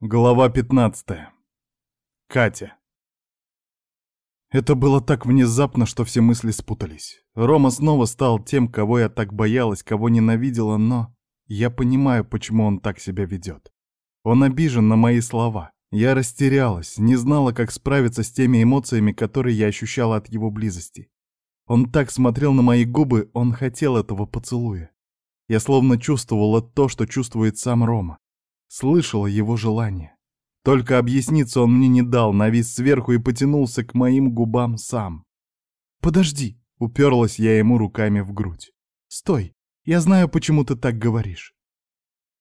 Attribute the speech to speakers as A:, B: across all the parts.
A: Глава 15. Катя. Это было так внезапно, что все мысли спутались. Рома снова стал тем, кого я так боялась, кого ненавидела, но я понимаю, почему он так себя ведет. Он обижен на мои слова. Я растерялась, не знала, как справиться с теми эмоциями, которые я ощущала от его близости. Он так смотрел на мои губы, он хотел этого поцелуя. Я словно чувствовала то, что чувствует сам Рома слышала его желание. Только объясниться он мне не дал, навис сверху и потянулся к моим губам сам. «Подожди!» — уперлась я ему руками в грудь. «Стой! Я знаю, почему ты так говоришь».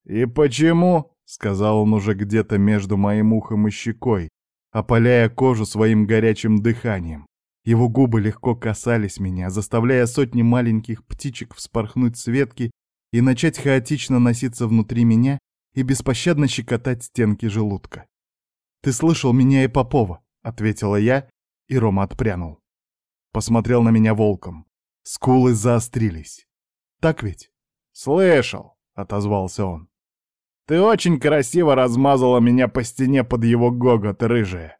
B: «И почему?» — сказал он уже где-то между моим ухом и щекой, опаляя кожу своим горячим дыханием. Его губы легко касались меня, заставляя сотни маленьких птичек вспорхнуть с ветки и начать хаотично носиться внутри меня и беспощадно щекотать стенки желудка.
A: «Ты слышал меня и Попова», — ответила я, и Рома отпрянул. Посмотрел на меня волком. Скулы заострились. «Так ведь?»
B: «Слышал», — отозвался он. «Ты очень красиво размазала меня по стене под его гогот, рыжая».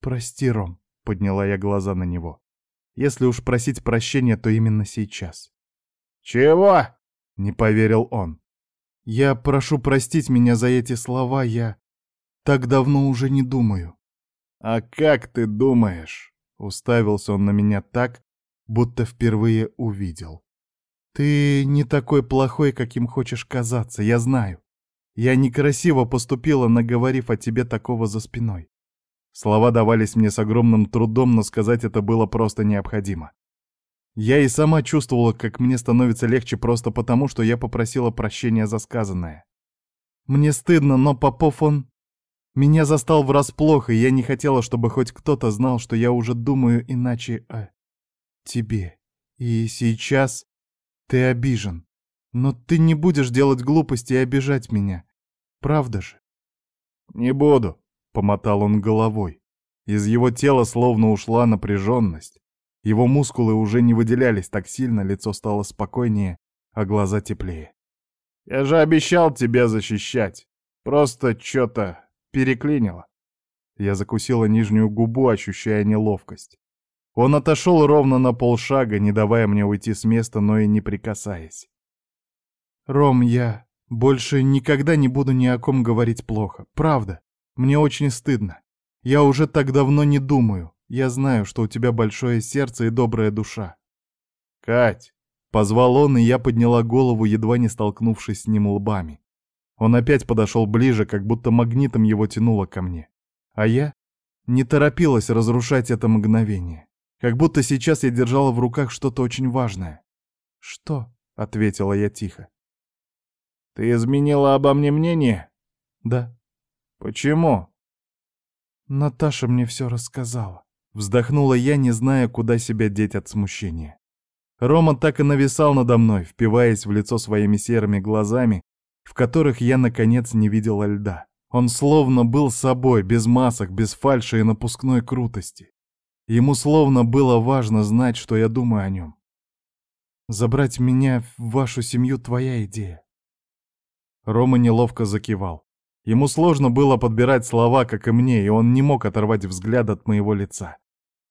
A: «Прости, Ром», — подняла я глаза на него. «Если уж просить прощения, то именно сейчас».
B: «Чего?»
A: — не поверил он. Я прошу простить меня за эти слова, я так давно уже не думаю.
B: А как ты думаешь?
A: Уставился он на меня так, будто впервые увидел. Ты не такой плохой, каким хочешь казаться, я знаю. Я некрасиво поступила, наговорив о тебе такого за спиной. Слова давались мне с огромным трудом, но сказать это было просто необходимо. Я и сама чувствовала, как мне становится легче просто потому, что я попросила прощения за сказанное. Мне стыдно, но Попов он... Меня застал врасплох, и я не хотела, чтобы хоть кто-то знал, что я уже думаю иначе о тебе. И сейчас ты обижен. Но ты не будешь делать глупости и обижать меня. Правда же?
B: Не буду, —
A: помотал он головой. Из его тела словно ушла напряженность. Его мускулы уже не выделялись так сильно, лицо стало спокойнее, а глаза теплее.
B: «Я же обещал тебя защищать. Просто что-то переклинило».
A: Я закусила нижнюю губу, ощущая неловкость. Он отошел ровно на полшага, не давая мне уйти с места, но и не прикасаясь. «Ром, я больше никогда не буду ни о ком говорить плохо. Правда. Мне очень стыдно. Я уже так давно не думаю. Я знаю, что у тебя большое сердце и добрая душа.
B: Кать,
A: позвал он, и я подняла голову, едва не столкнувшись с ним лбами. Он опять подошел ближе, как будто магнитом его тянуло ко мне. А я не торопилась разрушать это мгновение. Как будто сейчас я держала в руках что-то очень важное. «Что?» — ответила я тихо.
B: «Ты изменила обо мне мнение?»
A: «Да».
B: «Почему?»
A: Наташа мне все рассказала. Вздохнула я, не зная, куда себя деть от смущения. Рома так и нависал надо мной, впиваясь в лицо своими серыми глазами, в которых я, наконец, не видела льда. Он словно был собой, без масок, без фальши и напускной крутости. Ему словно было важно знать, что я думаю о нем. «Забрать меня в вашу семью — твоя идея». Рома неловко закивал. Ему сложно было подбирать слова, как и мне, и он не мог оторвать взгляд от моего лица.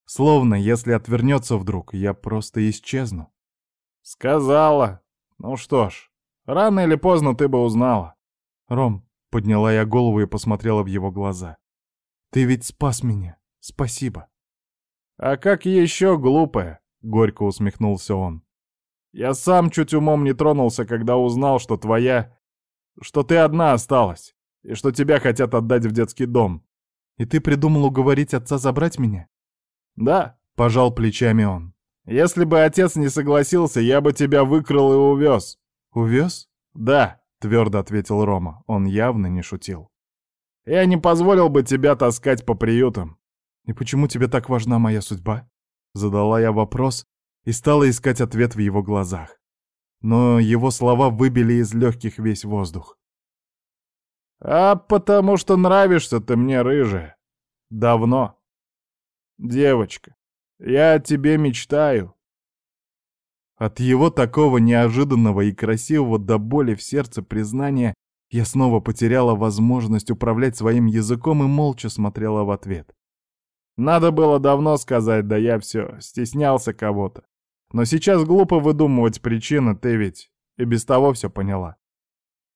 A: Словно, если отвернется вдруг, я просто исчезну.
B: Сказала. Ну что ж, рано или поздно ты бы узнала.
A: Ром, подняла я голову и посмотрела в его глаза. Ты ведь спас меня. Спасибо.
B: А как еще глупая, горько усмехнулся он. Я сам чуть умом не тронулся, когда узнал, что твоя... что ты одна осталась, и что тебя хотят отдать в детский дом.
A: И ты придумал уговорить отца забрать меня?
B: «Да», —
A: пожал плечами он.
B: «Если бы отец не согласился, я бы тебя выкрал и увез».
A: «Увез?»
B: «Да», —
A: твердо ответил Рома. Он явно не шутил.
B: «Я не позволил бы тебя таскать по приютам».
A: «И почему тебе так важна моя судьба?» Задала я вопрос и стала искать ответ в его глазах. Но его слова выбили из легких весь воздух.
B: «А потому что нравишься ты мне, рыжая. Давно». Девочка, я о тебе мечтаю.
A: От его такого неожиданного и красивого до боли в сердце признания Я снова потеряла возможность управлять своим языком и молча смотрела в ответ.
B: Надо было давно сказать, да я все, стеснялся кого-то. Но сейчас глупо выдумывать причины, ты ведь и без того все поняла.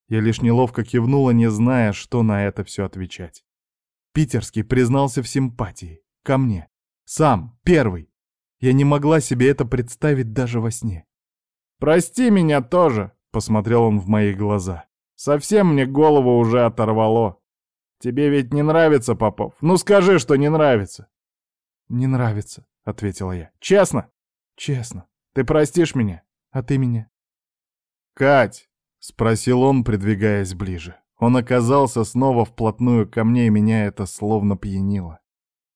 A: Я лишь неловко кивнула, не зная, что на это все отвечать. Питерский признался в симпатии. Ко мне. Сам, первый. Я не могла себе это представить даже во сне.
B: «Прости меня тоже», — посмотрел он в мои глаза. «Совсем мне голову уже оторвало. Тебе ведь не нравится, Попов? Ну скажи, что не нравится».
A: «Не нравится», — ответила я.
B: «Честно?»
A: «Честно.
B: Ты простишь меня?
A: А ты меня?»
B: «Кать!»
A: — спросил он, придвигаясь ближе. Он оказался снова вплотную ко мне, и меня это словно пьянило.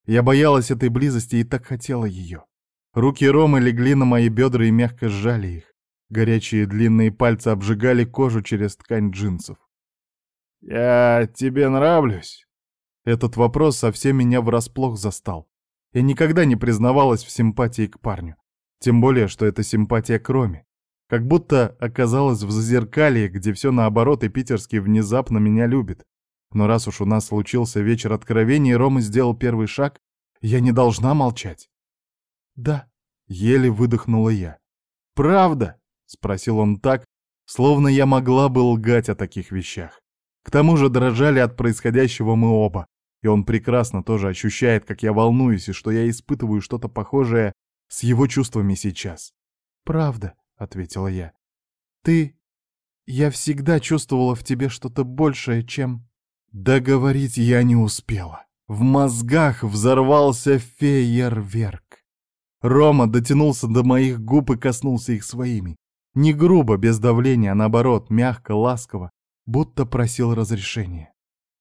A: Я боялась этой близости и так хотела ее. Руки Ромы легли на мои бедра и мягко сжали их. Горячие длинные пальцы обжигали кожу через ткань джинсов.
B: «Я тебе нравлюсь?»
A: Этот вопрос совсем меня врасплох застал. Я никогда не признавалась в симпатии к парню. Тем более, что это симпатия к Роме. Как будто оказалась в зазеркалье, где все наоборот, и питерский внезапно меня любит. Но раз уж у нас случился вечер откровений, Рома сделал первый шаг, я не должна молчать.
B: «Да», —
A: еле выдохнула я. «Правда?» — спросил он так, словно я могла бы лгать о таких вещах. К тому же дрожали от происходящего мы оба, и он прекрасно тоже ощущает, как я волнуюсь, и что я испытываю что-то похожее с его чувствами сейчас.
B: «Правда», — ответила я. «Ты... Я всегда чувствовала в тебе что-то большее, чем...»
A: Договорить я не успела. В мозгах взорвался фейерверк. Рома дотянулся до моих губ и коснулся их своими. Не грубо, без давления, а наоборот, мягко, ласково, будто просил разрешения.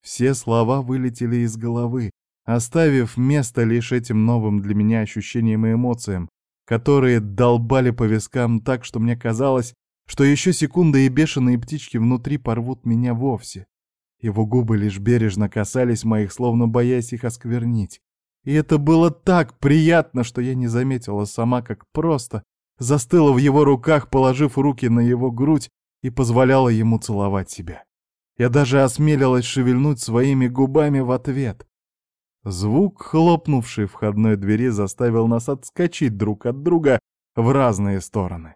A: Все слова вылетели из головы, оставив место лишь этим новым для меня ощущениям и эмоциям, которые долбали по вискам так, что мне казалось, что еще секунды и бешеные птички внутри порвут меня вовсе. Его губы лишь бережно касались моих, словно боясь их осквернить. И это было так приятно, что я не заметила сама, как просто застыла в его руках, положив руки на его грудь и позволяла ему целовать себя. Я даже осмелилась шевельнуть своими губами в ответ. Звук, хлопнувший входной двери, заставил нас отскочить друг от друга в разные стороны.